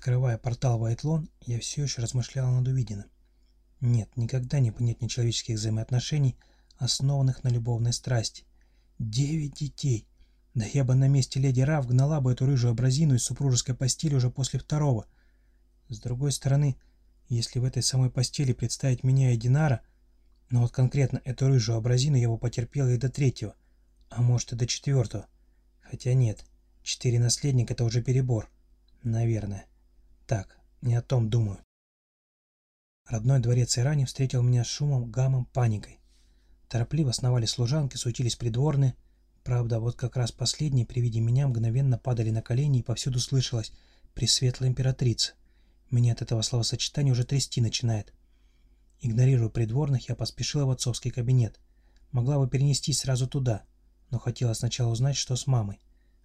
Открывая портал в Айтлон, я все еще размышлял над увиденным. Нет, никогда не понять нечеловеческих взаимоотношений, основанных на любовной страсти. Девять детей! Да я бы на месте леди Раф гнала бы эту рыжую абразину из супружеской постели уже после второго. С другой стороны, если в этой самой постели представить меня и Динара, но вот конкретно эту рыжую абразину я бы потерпел и до третьего, а может и до четвертого. Хотя нет, четыре наследника — это уже перебор. Наверное. Так, не о том думаю. Родной дворец Ирани встретил меня шумом, гамом, паникой. Торопливо сновали служанки, суетились придворные. Правда, вот как раз последние при виде меня мгновенно падали на колени и повсюду слышалось «Пресветлая императрица». Меня от этого словосочетания уже трясти начинает. Игнорируя придворных, я поспешила в отцовский кабинет. Могла бы перенестись сразу туда, но хотела сначала узнать, что с мамой.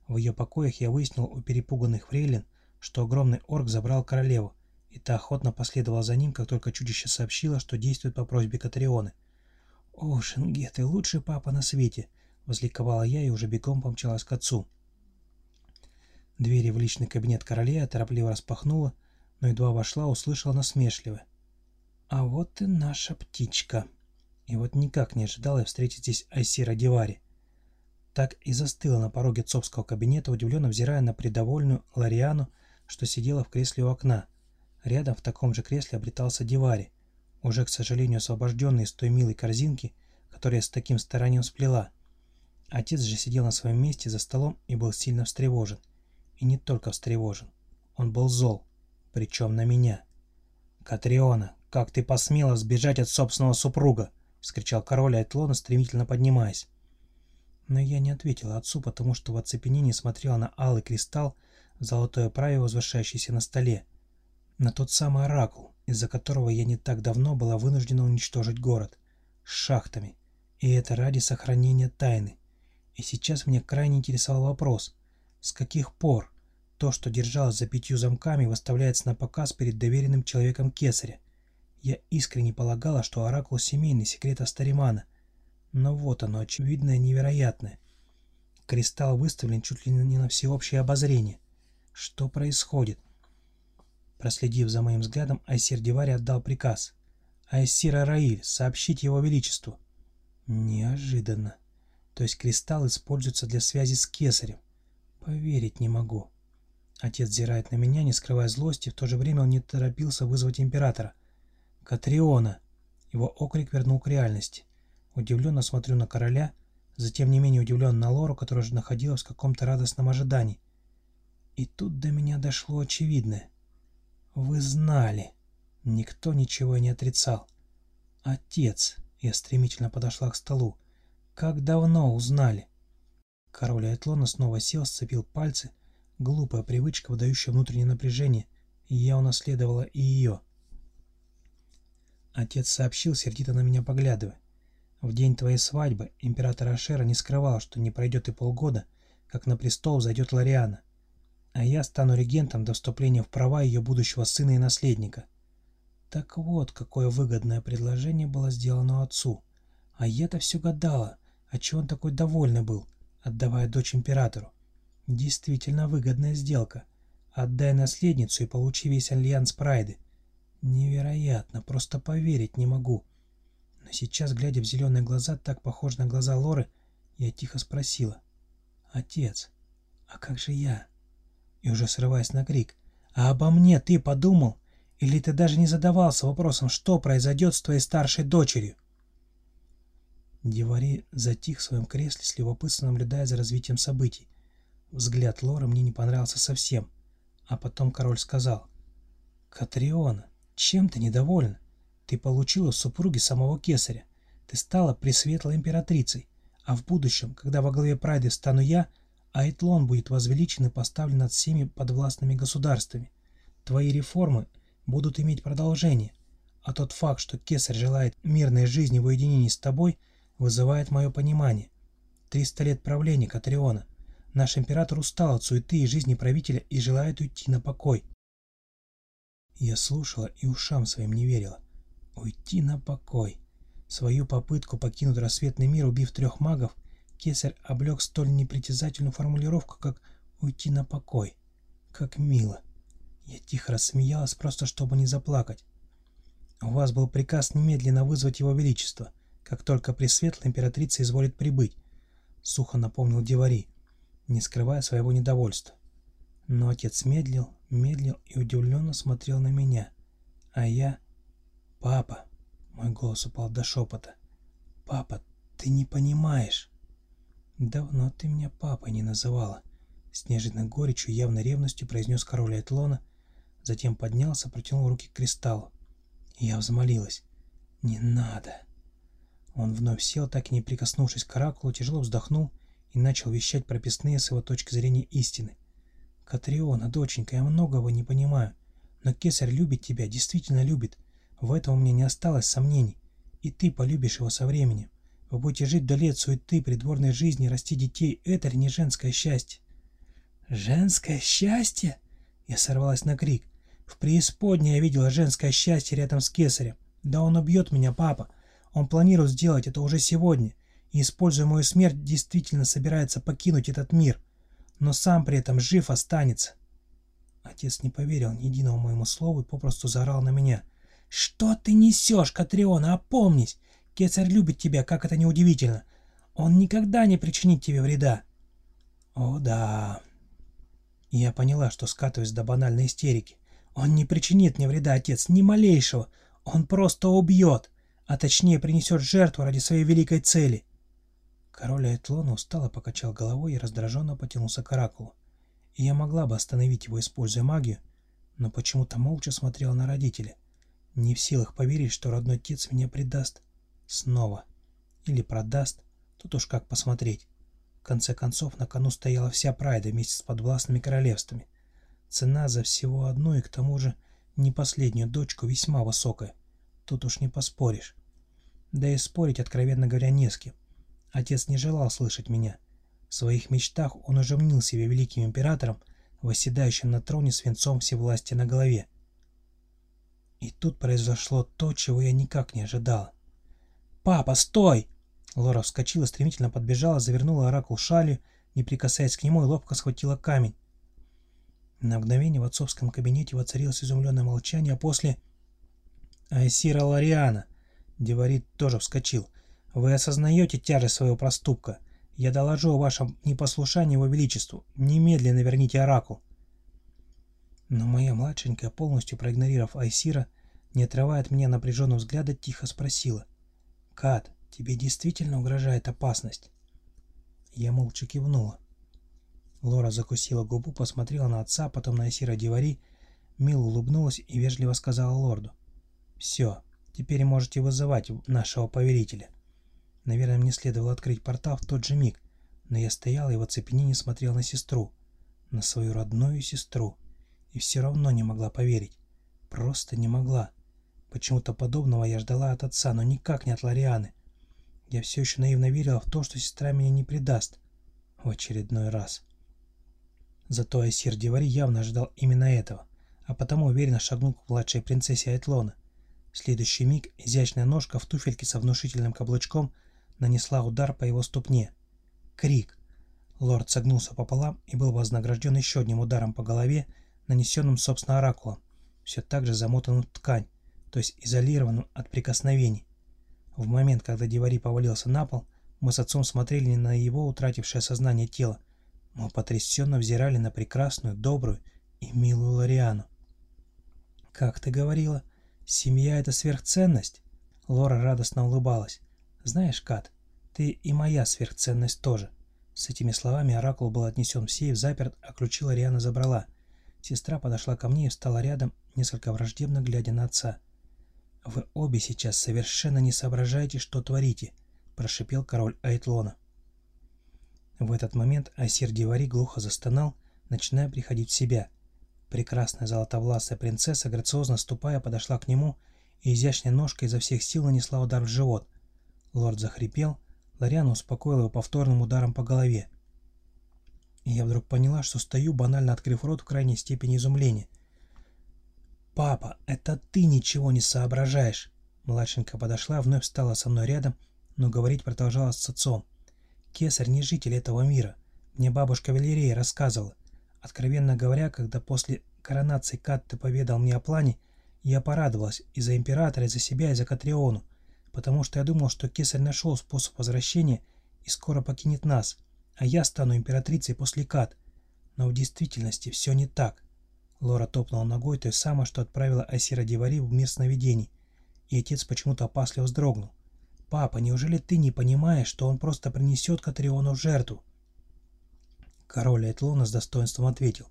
В ее покоях я выяснил у перепуганных фрейлин, что огромный орк забрал королеву, и та охотно последовала за ним, как только чудище сообщило, что действует по просьбе Катарионы. «О, Шенге, ты лучший папа на свете!» — возликовала я и уже бегом помчалась к отцу. Двери в личный кабинет короля торопливо распахнула, но едва вошла, услышала насмешливо. «А вот и наша птичка!» И вот никак не ожидала встретить здесь Айсира Дивари. Так и застыла на пороге цопского кабинета, удивленно взирая на придовольную Лариану, что сидела в кресле у окна. Рядом в таком же кресле обретался Дивари, уже, к сожалению, освобожденный из той милой корзинки, которую с таким старанием сплела. Отец же сидел на своем месте за столом и был сильно встревожен. И не только встревожен. Он был зол, причем на меня. «Катриона, как ты посмела сбежать от собственного супруга?» — вскричал король Айтлона, стремительно поднимаясь. Но я не ответила отцу, потому что в оцепенении смотрела на алый кристалл, золотое правило, возвышающееся на столе, на тот самый оракул, из-за которого я не так давно была вынуждена уничтожить город, с шахтами, и это ради сохранения тайны. И сейчас мне крайне интересовал вопрос, с каких пор то, что держалось за пятью замками, выставляется на показ перед доверенным человеком Кесаря. Я искренне полагала, что оракул семейный секрет Астаримана, но вот оно, очевидное невероятное. Кристалл выставлен чуть ли не на всеобщее обозрение. Что происходит? Проследив за моим взглядом, Айсир Дивари отдал приказ. «Айсир Араиль, сообщить его величеству». Неожиданно. То есть кристалл используется для связи с кесарем. Поверить не могу. Отец зирает на меня, не скрывая злости, в то же время он не торопился вызвать императора. «Катриона!» Его окрик вернул к реальности. Удивленно смотрю на короля, затем не менее удивлен на Лору, которая же находилась в каком-то радостном ожидании. И тут до меня дошло очевидное. «Вы знали!» Никто ничего не отрицал. «Отец!» Я стремительно подошла к столу. «Как давно узнали?» Король Айтлона снова сел, сцепил пальцы. Глупая привычка, выдающая внутреннее напряжение, и я унаследовала и ее. Отец сообщил, сердито на меня поглядывая. В день твоей свадьбы император Ашера не скрывал, что не пройдет и полгода, как на престол зайдет Лариана, а я стану регентом до вступления в права ее будущего сына и наследника. Так вот, какое выгодное предложение было сделано отцу. А я-то все гадала, отчего он такой довольный был, отдавая дочь императору. Действительно выгодная сделка. Отдай наследницу и получи весь альянс Прайды. Невероятно, просто поверить не могу. Но сейчас, глядя в зеленые глаза, так похожи на глаза Лоры, я тихо спросила. «Отец, а как же я?» И уже срываясь на крик. «А обо мне ты подумал? Или ты даже не задавался вопросом, что произойдет с твоей старшей дочерью?» Девари затих в своем кресле, с любопытством наблюдая за развитием событий. Взгляд Лоры мне не понравился совсем. А потом король сказал. «Катриона, чем ты недовольна? Ты получила супруги самого кесаря. Ты стала пресветлой императрицей. А в будущем, когда во главе Прайды стану я, Айтлон будет возвеличен и поставлен над всеми подвластными государствами. Твои реформы будут иметь продолжение. А тот факт, что кесарь желает мирной жизни в уединении с тобой, вызывает мое понимание. Триста лет правления Катриона. Наш император устал от суеты и жизни правителя и желает уйти на покой. Я слушала и ушам своим не верила. Уйти на покой. Свою попытку покинуть рассветный мир, убив трех магов, кесарь облег столь непритязательную формулировку, как «уйти на покой». Как мило. Я тихо рассмеялась, просто чтобы не заплакать. У вас был приказ немедленно вызвать его величество, как только пресветлая императрица изволит прибыть, — сухо напомнил Девари, не скрывая своего недовольства. Но отец медлил, медлил и удивленно смотрел на меня. А я... «Папа!» — мой голос упал до шепота. «Папа, ты не понимаешь!» «Давно ты меня папой не называла!» С неожиданной горечью и явной ревностью произнес король Айтлона, затем поднялся, протянул руки к кристаллу. Я взмолилась. «Не надо!» Он вновь сел, так и не прикоснувшись к оракулу, тяжело вздохнул и начал вещать прописные с его точки зрения истины. «Катриона, доченька, я многого не понимаю, но кесарь любит тебя, действительно любит. В этом у меня не осталось сомнений. И ты полюбишь его со временем. Вы будете жить вдали от суеты, придворной жизни, расти детей. Это ли не женское счастье?» «Женское счастье?» Я сорвалась на крик. «В преисподней я видела женское счастье рядом с кесарем. Да он убьет меня, папа. Он планирует сделать это уже сегодня. И, используя мою смерть, действительно собирается покинуть этот мир. Но сам при этом жив останется». Отец не поверил ни единому моему слову и попросту заорал на меня. «Что ты несешь, Катриона? Опомнись! Кесарь любит тебя, как это неудивительно. Он никогда не причинит тебе вреда». «О да, я поняла, что скатываюсь до банальной истерики. Он не причинит мне вреда, отец, ни малейшего. Он просто убьет, а точнее принесет жертву ради своей великой цели. Король Айтлона устало покачал головой и раздраженно потянулся к оракулу. Я могла бы остановить его, используя магию, но почему-то молча смотрела на родителя. Не в силах поверить, что родной отец меня предаст. Снова. Или продаст. Тут уж как посмотреть конце концов, на кону стояла вся прайда вместе с подвластными королевствами. Цена за всего одну и к тому же не последнюю дочку весьма высокая. Тут уж не поспоришь. Да и спорить, откровенно говоря, не с кем. Отец не желал слышать меня. В своих мечтах он уже мнил себя великим императором, восседающим на троне с венцом всевластия на голове. И тут произошло то, чего я никак не ожидал. «Папа, стой!» Лора вскочила, стремительно подбежала, завернула оракул шалью, не прикасаясь к нему, и ловко схватила камень. На мгновение в отцовском кабинете воцарилось изумленное молчание, а после... «Айсира Лариана!» Деварит тоже вскочил. «Вы осознаете тяжесть своего проступка? Я доложу о вашем непослушании его величеству. Немедленно верните оракул!» Но моя младшенькая, полностью проигнорировав Айсира, не отрывая от меня напряженного взгляда, тихо спросила. «Кат, Тебе действительно угрожает опасность?» Я молча кивнула. Лора закусила губу, посмотрела на отца, потом на Асира Дивари, мило улыбнулась и вежливо сказала лорду. «Все, теперь можете вызывать нашего повелителя». Наверное, мне следовало открыть портал в тот же миг, но я стояла и в оцепенении смотрела на сестру, на свою родную сестру, и все равно не могла поверить. Просто не могла. Почему-то подобного я ждала от отца, но никак не от Ларианы. Я все еще наивно верила в то, что сестра меня не предаст. В очередной раз. Зато Айсир Дивари явно ожидал именно этого, а потому уверенно шагнул к младшей принцессе Айтлона. В следующий миг изящная ножка в туфельке со внушительным каблучком нанесла удар по его ступне. Крик. Лорд согнулся пополам и был вознагражден еще одним ударом по голове, нанесенным, собственно, оракулом, все так же замотанным в ткань, то есть изолированным от прикосновений. В момент, когда Дивари повалился на пол, мы с отцом смотрели на его утратившее сознание тело. Мы потрясенно взирали на прекрасную, добрую и милую Лориану. «Как ты говорила, семья — это сверхценность?» Лора радостно улыбалась. «Знаешь, Кат, ты и моя сверхценность тоже». С этими словами оракул был отнесен в сейф, заперт, а ключи Лориана забрала. Сестра подошла ко мне и встала рядом, несколько враждебно глядя на отца. «Вы обе сейчас совершенно не соображаете, что творите», — прошипел король Айтлона. В этот момент Асир Дивари глухо застонал, начиная приходить в себя. Прекрасная золотовласая принцесса, грациозно ступая, подошла к нему и изящной ножкой изо всех сил нанесла удар в живот. Лорд захрипел, Лориана успокоил его повторным ударом по голове. И я вдруг поняла, что стою, банально открыв рот в крайней степени изумления. «Папа, это ты ничего не соображаешь!» Младшенькая подошла, вновь встала со мной рядом, но говорить продолжала с отцом. «Кесарь не житель этого мира. Мне бабушка Валерия рассказывала. Откровенно говоря, когда после коронации Катты поведал мне о плане, я порадовалась и за императора, и за себя, и за Катриону, потому что я думал, что кесарь нашел способ возвращения и скоро покинет нас, а я стану императрицей после Кат. Но в действительности все не так. Лора топнула ногой той самой, что отправила Асира Дивари в мир сновидений, и отец почему-то опасливо вздрогнул. «Папа, неужели ты не понимаешь, что он просто принесет Катриону в жертву?» Король Этлона с достоинством ответил.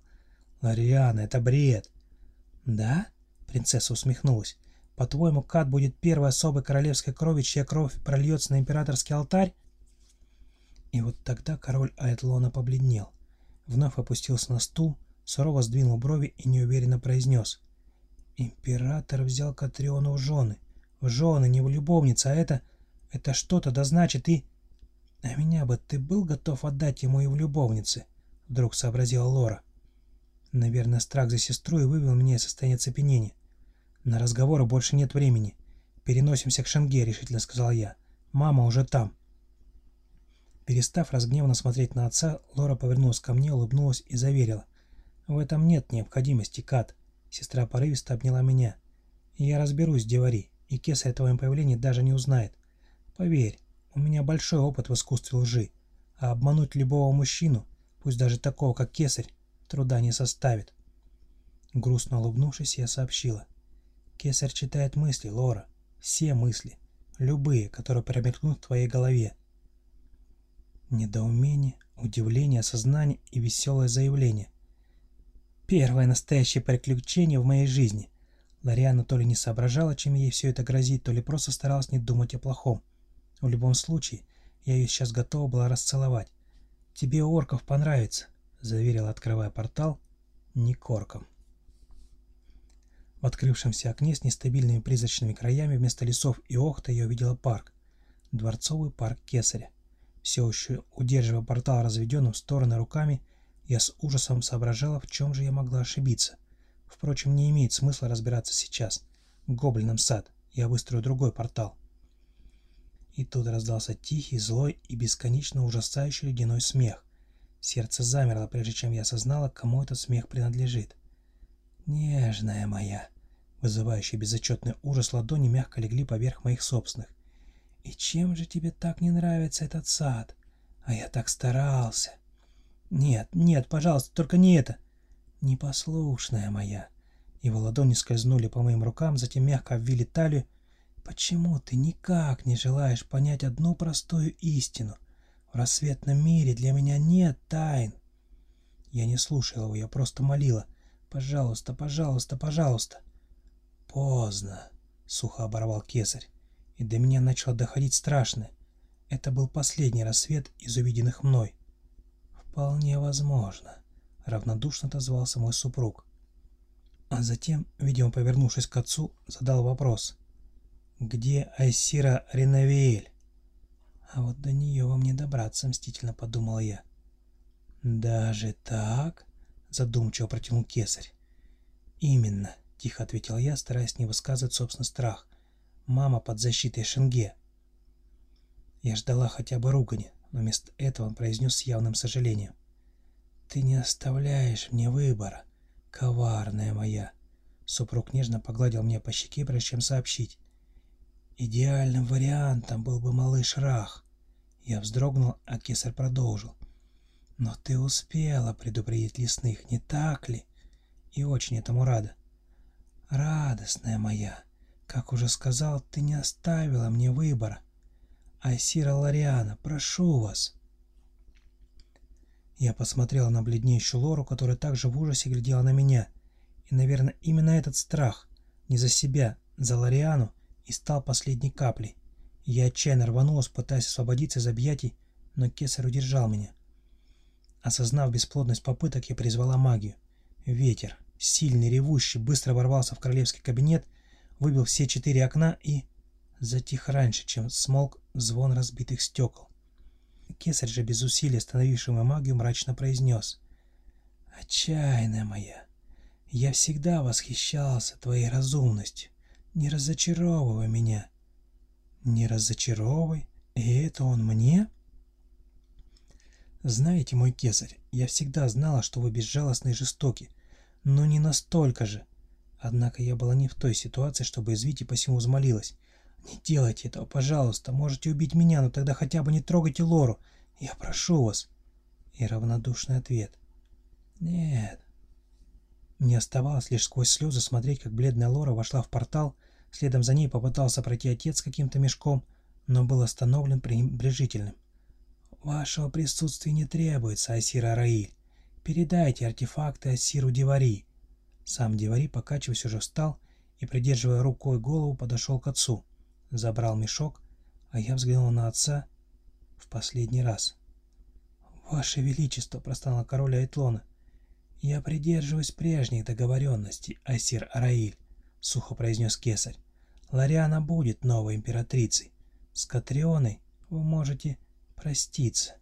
«Лариана, это бред!» «Да?» — принцесса усмехнулась. «По-твоему, Кат будет первой особой королевской крови, чья кровь прольется на императорский алтарь?» И вот тогда король Айтлона побледнел. Вновь опустился на стул, сурово сдвинул брови и неуверенно произнес. «Император взял Катриону в жены. В жены, не в любовницы, а это... Это что-то да значит и...» «А меня бы ты был готов отдать ему и в любовнице?» Вдруг сообразила Лора. Наверное, страх за сестру и вывел меня из состояния цепенения. «На разговоры больше нет времени. Переносимся к Шенге», — решительно сказал я. «Мама уже там». Перестав разгневанно смотреть на отца, Лора повернулась ко мне, улыбнулась и заверила. «В этом нет необходимости, Кат». Сестра порывисто обняла меня. «Я разберусь, Девари, и Кесарь о твоем появлении даже не узнает. Поверь, у меня большой опыт в искусстве лжи, а обмануть любого мужчину, пусть даже такого, как Кесарь, труда не составит». Грустно улыбнувшись, я сообщила. «Кесарь читает мысли, Лора. Все мысли. Любые, которые промелькнут в твоей голове. Недоумение, удивление, осознание и веселое заявление. Первое настоящее приключение в моей жизни. Лариана то ли не соображала, чем ей все это грозит, то ли просто старалась не думать о плохом. В любом случае, я ее сейчас готова была расцеловать. «Тебе орков понравится», — заверила, открывая портал, не корком. В открывшемся окне с нестабильными призрачными краями вместо лесов и охта я увидела парк. Дворцовый парк Кесаря. Все еще удерживая портал разведенным в стороны руками, я с ужасом соображала, в чем же я могла ошибиться. Впрочем, не имеет смысла разбираться сейчас. Гоблином сад. Я выстрою другой портал. И тут раздался тихий, злой и бесконечно ужасающий ледяной смех. Сердце замерло, прежде чем я осознала, кому этот смех принадлежит. «Нежная моя!» Вызывающий безотчетный ужас ладони мягко легли поверх моих собственных. «И чем же тебе так не нравится этот сад? А я так старался!» «Нет, нет, пожалуйста, только не это!» «Непослушная моя!» Его ладони скользнули по моим рукам, затем мягко обвили талию. «Почему ты никак не желаешь понять одну простую истину? В рассветном мире для меня нет тайн!» Я не слушала его, я просто молила. «Пожалуйста, пожалуйста, пожалуйста!» «Поздно!» — сухо оборвал кесарь и до меня начало доходить страшное. Это был последний рассвет из увиденных мной. «Вполне возможно», — равнодушно отозвался мой супруг. А затем, видимо, повернувшись к отцу, задал вопрос. «Где Айсира Реновиэль?» «А вот до нее вам не добраться», — мстительно подумал я. «Даже так?» — задумчиво протянул кесарь. «Именно», — тихо ответил я, стараясь не высказывать собственный страх. Мама под защитой Шенге. Я ждала хотя бы ругани, но вместо этого он произнес с явным сожалением. «Ты не оставляешь мне выбора, коварная моя!» Супруг нежно погладил меня по щеке, прежде чем сообщить. «Идеальным вариантом был бы малыш Рах». Я вздрогнул, а кесарь продолжил. «Но ты успела предупредить лесных, не так ли?» И очень этому рада. «Радостная моя!» Как уже сказал, ты не оставила мне выбора. Айсира Лариана, прошу вас. Я посмотрела на бледнейшую Лору, которая также в ужасе глядела на меня. И, наверное, именно этот страх, не за себя, за Лариану, и стал последней каплей. Я отчаянно рванулась, пытаясь освободиться из объятий, но кесарь удержал меня. Осознав бесплодность попыток, я призвала магию. Ветер, сильный, ревущий, быстро ворвался в королевский кабинет выбил все четыре окна и... затих раньше, чем смолк звон разбитых стекол. Кесарь же без усилий, остановивший мою магию, мрачно произнес. «Отчаянная моя, я всегда восхищался твоей разумностью. Не разочаровывай меня». «Не разочаровывай? И это он мне?» «Знаете, мой кесарь, я всегда знала, что вы безжалостны и жестоки, но не настолько же. Однако я была не в той ситуации, чтобы извить и посему взмолилась. «Не делайте этого, пожалуйста. Можете убить меня, но тогда хотя бы не трогайте Лору. Я прошу вас». И равнодушный ответ. «Нет». Мне оставалось лишь сквозь слезы смотреть, как бледная Лора вошла в портал, следом за ней попытался пройти отец с каким-то мешком, но был остановлен пренебрежительным. «Вашего присутствия не требуется, Асира Раиль. Передайте артефакты Асиру Дивари». Сам Дивари, покачиваясь, уже встал и, придерживая рукой голову, подошел к отцу. Забрал мешок, а я взглянул на отца в последний раз. «Ваше Величество!» — простонал король Айтлона. «Я придерживаюсь прежних договоренностей, Асир Араиль», — сухо произнес кесарь. «Лариана будет новой императрицей. С Катрионой вы можете проститься.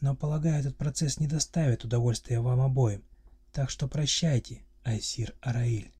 Но, полагаю, этот процесс не доставит удовольствия вам обоим. Так что прощайте, Айсир Араиль.